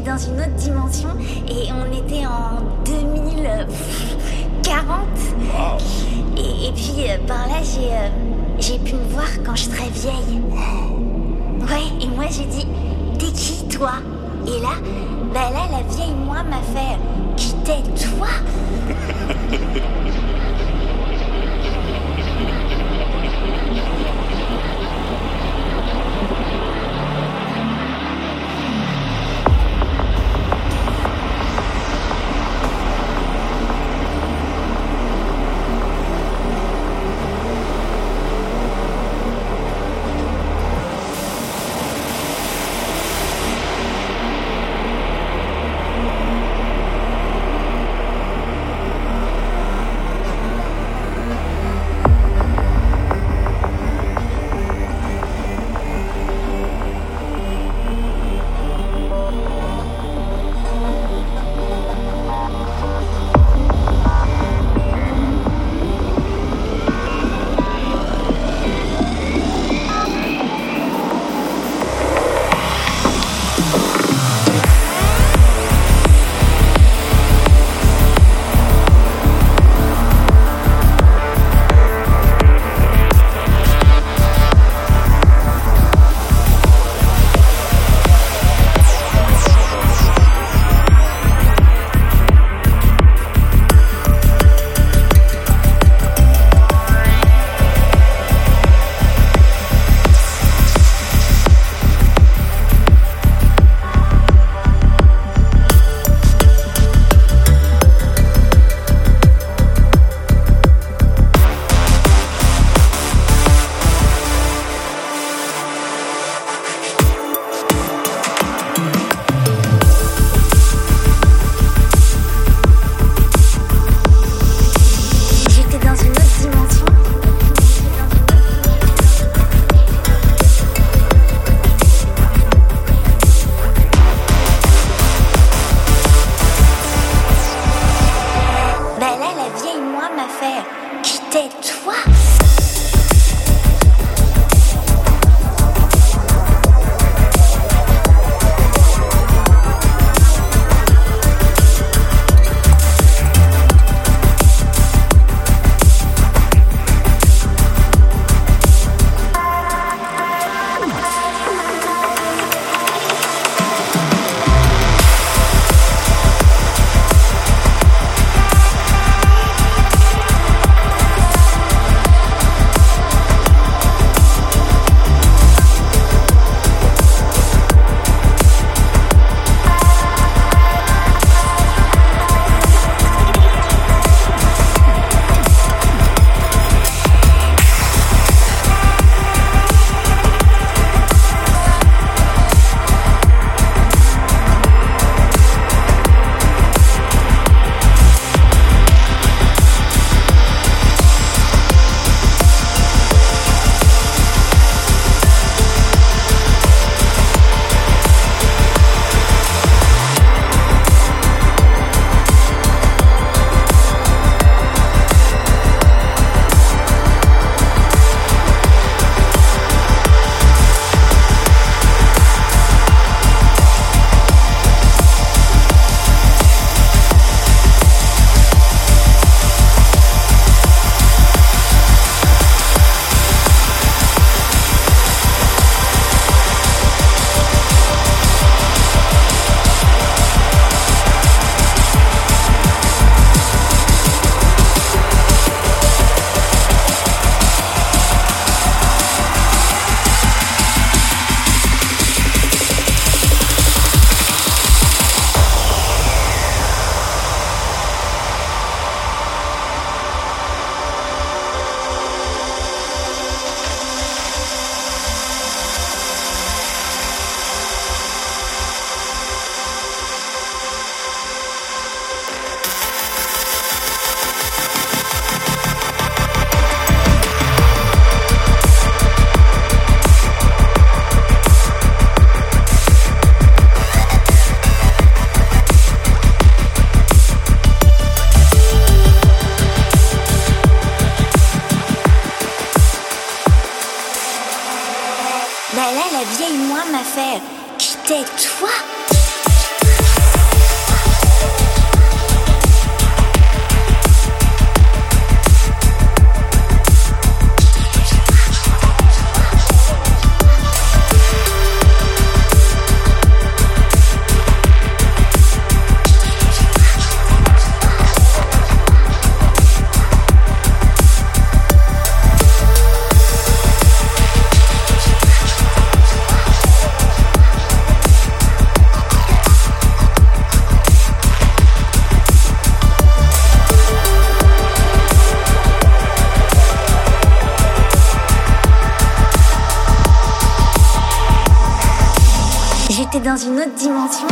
dans une autre dimension et on était en 2040. Et, et puis euh, par là, j'ai euh, j'ai pu me voir quand je serai vieille. Ouais, et moi j'ai dit, t'es qui toi? Et là, bah là, la vieille moi m'a fait, qui t'es toi? vieille moi m'a fait, qui t'es toi M'a fait, qui toi dans une autre dimension.